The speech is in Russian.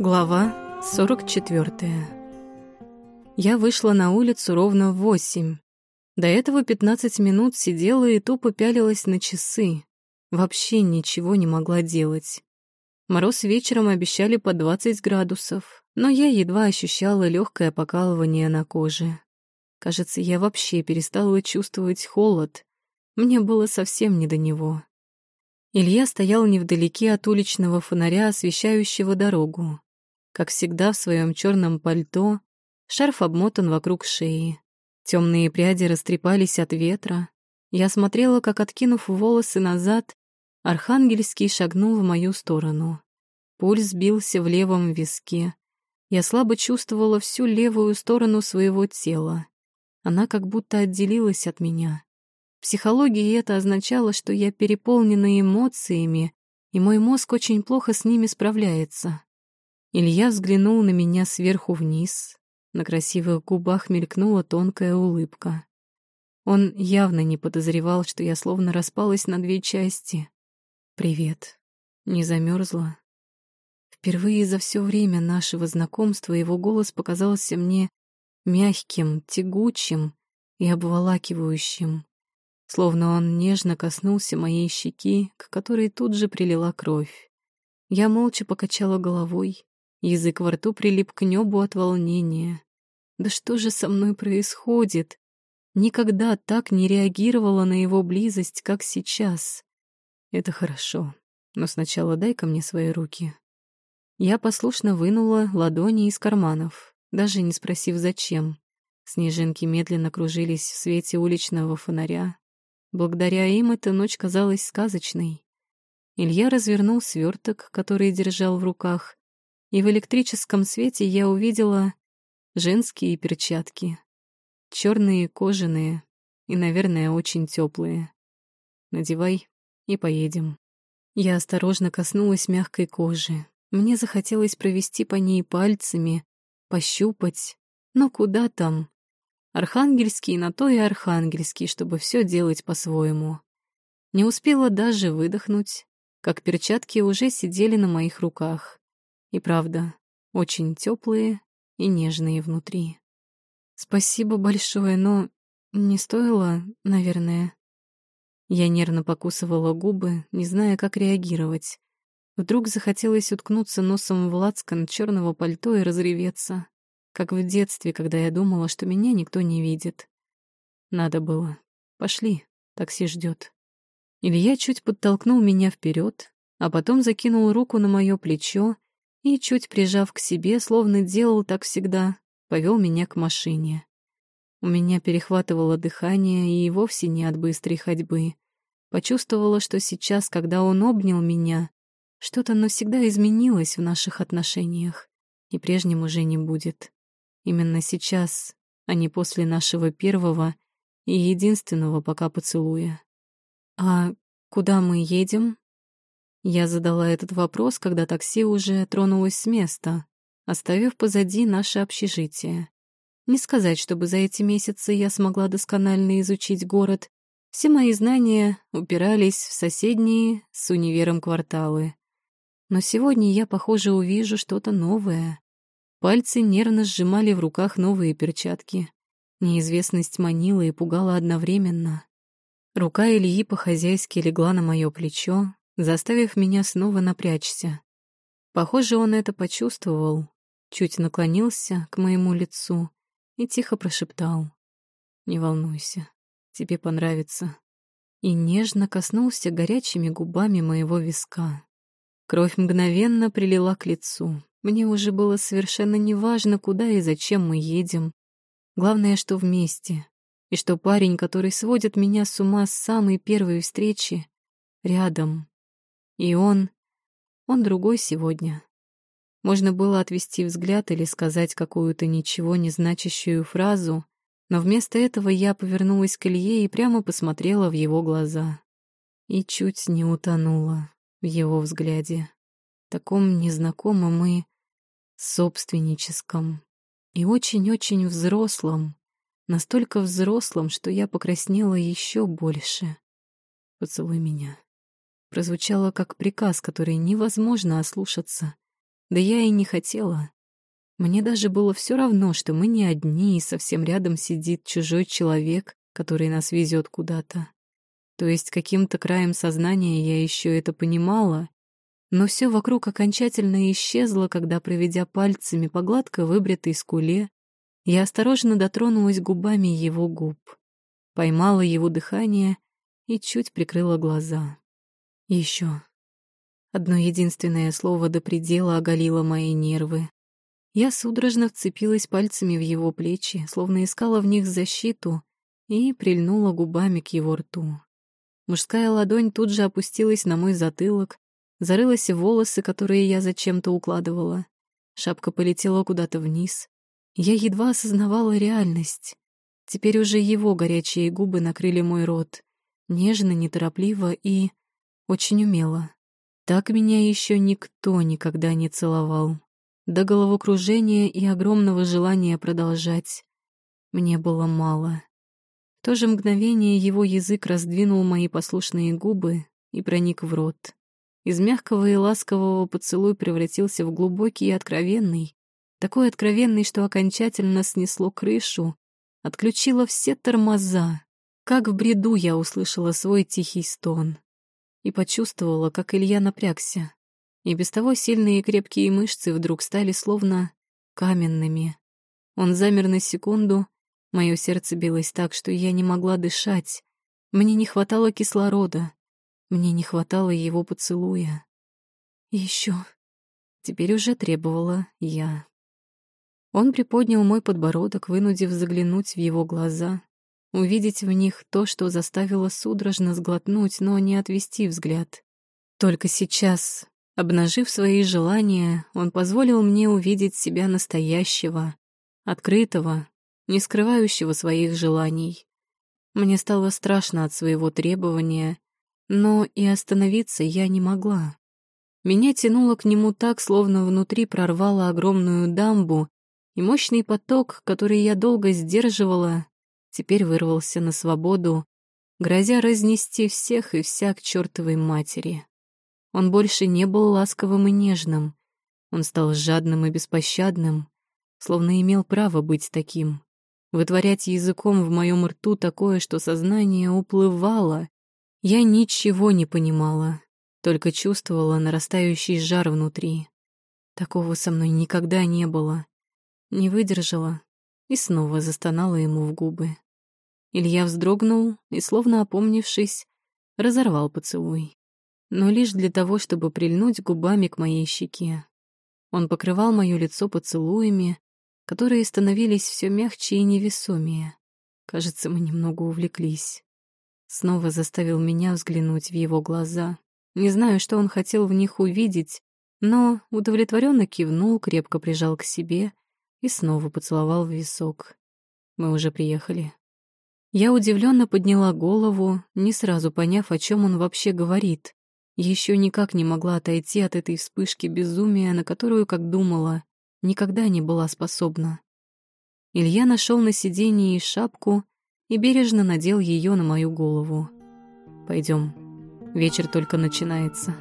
Глава 44. Я вышла на улицу ровно в восемь. До этого 15 минут сидела и тупо пялилась на часы. Вообще ничего не могла делать. Мороз вечером обещали по 20 градусов, но я едва ощущала легкое покалывание на коже. Кажется, я вообще перестала чувствовать холод. Мне было совсем не до него. Илья стоял невдалеке от уличного фонаря, освещающего дорогу. Как всегда, в своем черном пальто, шарф обмотан вокруг шеи. Темные пряди растрепались от ветра. Я смотрела, как, откинув волосы назад, Архангельский шагнул в мою сторону. Пульс бился в левом виске. Я слабо чувствовала всю левую сторону своего тела. Она как будто отделилась от меня. В психологии это означало, что я переполнена эмоциями, и мой мозг очень плохо с ними справляется. Илья взглянул на меня сверху вниз. На красивых губах мелькнула тонкая улыбка. Он явно не подозревал, что я словно распалась на две части. «Привет. Не замерзла?» Впервые за все время нашего знакомства его голос показался мне мягким, тягучим и обволакивающим словно он нежно коснулся моей щеки, к которой тут же прилила кровь. Я молча покачала головой, язык во рту прилип к небу от волнения. Да что же со мной происходит? Никогда так не реагировала на его близость, как сейчас. Это хорошо, но сначала дай-ка мне свои руки. Я послушно вынула ладони из карманов, даже не спросив, зачем. Снежинки медленно кружились в свете уличного фонаря, Благодаря им эта ночь казалась сказочной. Илья развернул сверток, который держал в руках, и в электрическом свете я увидела женские перчатки. черные, кожаные и, наверное, очень теплые. Надевай и поедем. Я осторожно коснулась мягкой кожи. Мне захотелось провести по ней пальцами, пощупать. Но куда там? Архангельский на то и архангельский, чтобы все делать по-своему. Не успела даже выдохнуть, как перчатки уже сидели на моих руках. И правда, очень теплые и нежные внутри. Спасибо большое, но не стоило, наверное. Я нервно покусывала губы, не зная, как реагировать. Вдруг захотелось уткнуться носом в лацкан черного пальто и разреветься как в детстве, когда я думала, что меня никто не видит. Надо было. Пошли, такси ждет. Илья чуть подтолкнул меня вперед, а потом закинул руку на мое плечо и, чуть прижав к себе, словно делал так всегда, повел меня к машине. У меня перехватывало дыхание и вовсе не от быстрой ходьбы. Почувствовала, что сейчас, когда он обнял меня, что-то навсегда изменилось в наших отношениях, и прежним уже не будет. Именно сейчас, а не после нашего первого и единственного пока поцелуя. «А куда мы едем?» Я задала этот вопрос, когда такси уже тронулось с места, оставив позади наше общежитие. Не сказать, чтобы за эти месяцы я смогла досконально изучить город. Все мои знания упирались в соседние с универом кварталы. Но сегодня я, похоже, увижу что-то новое. Пальцы нервно сжимали в руках новые перчатки. Неизвестность манила и пугала одновременно. Рука Ильи по-хозяйски легла на мое плечо, заставив меня снова напрячься. Похоже, он это почувствовал, чуть наклонился к моему лицу и тихо прошептал. «Не волнуйся, тебе понравится». И нежно коснулся горячими губами моего виска. Кровь мгновенно прилила к лицу, мне уже было совершенно неважно, куда и зачем мы едем. Главное, что вместе. И что парень, который сводит меня с ума с самой первой встречи, рядом. И он... Он другой сегодня. Можно было отвести взгляд или сказать какую-то ничего не значащую фразу, но вместо этого я повернулась к Илье и прямо посмотрела в его глаза. И чуть не утонула в его взгляде. Таком незнакомом и собственническом и очень-очень взрослом, настолько взрослом, что я покраснела еще больше. «Поцелуй меня». Прозвучало как приказ, который невозможно ослушаться. Да я и не хотела. Мне даже было все равно, что мы не одни, и совсем рядом сидит чужой человек, который нас везет куда-то. То есть каким-то краем сознания я еще это понимала, но все вокруг окончательно исчезло, когда, проведя пальцами по гладко выбритой скуле, я осторожно дотронулась губами его губ, поймала его дыхание и чуть прикрыла глаза. Еще. Одно единственное слово до предела оголило мои нервы. Я судорожно вцепилась пальцами в его плечи, словно искала в них защиту, и прильнула губами к его рту. Мужская ладонь тут же опустилась на мой затылок, зарылась в волосы, которые я зачем-то укладывала. Шапка полетела куда-то вниз. Я едва осознавала реальность. Теперь уже его горячие губы накрыли мой рот. Нежно, неторопливо и очень умело. Так меня еще никто никогда не целовал. До головокружения и огромного желания продолжать мне было мало. В то же мгновение его язык раздвинул мои послушные губы и проник в рот. Из мягкого и ласкового поцелуй превратился в глубокий и откровенный, такой откровенный, что окончательно снесло крышу, отключило все тормоза. Как в бреду я услышала свой тихий стон и почувствовала, как Илья напрягся. И без того сильные и крепкие мышцы вдруг стали словно каменными. Он замер на секунду, Мое сердце билось так, что я не могла дышать. Мне не хватало кислорода. Мне не хватало его поцелуя. еще. Теперь уже требовала я. Он приподнял мой подбородок, вынудив заглянуть в его глаза, увидеть в них то, что заставило судорожно сглотнуть, но не отвести взгляд. Только сейчас, обнажив свои желания, он позволил мне увидеть себя настоящего, открытого, не скрывающего своих желаний. Мне стало страшно от своего требования, но и остановиться я не могла. Меня тянуло к нему так, словно внутри прорвало огромную дамбу, и мощный поток, который я долго сдерживала, теперь вырвался на свободу, грозя разнести всех и вся к чертовой матери. Он больше не был ласковым и нежным. Он стал жадным и беспощадным, словно имел право быть таким вытворять языком в моем рту такое, что сознание уплывало. Я ничего не понимала, только чувствовала нарастающий жар внутри. Такого со мной никогда не было. Не выдержала и снова застонала ему в губы. Илья вздрогнул и, словно опомнившись, разорвал поцелуй. Но лишь для того, чтобы прильнуть губами к моей щеке. Он покрывал моё лицо поцелуями, которые становились все мягче и невесомее. Кажется, мы немного увлеклись. Снова заставил меня взглянуть в его глаза. Не знаю, что он хотел в них увидеть, но удовлетворенно кивнул, крепко прижал к себе и снова поцеловал в висок. Мы уже приехали. Я удивленно подняла голову, не сразу поняв, о чем он вообще говорит. Еще никак не могла отойти от этой вспышки безумия, на которую, как думала, никогда не была способна. Илья нашел на сиденье шапку и бережно надел ее на мою голову. Пойдем, вечер только начинается.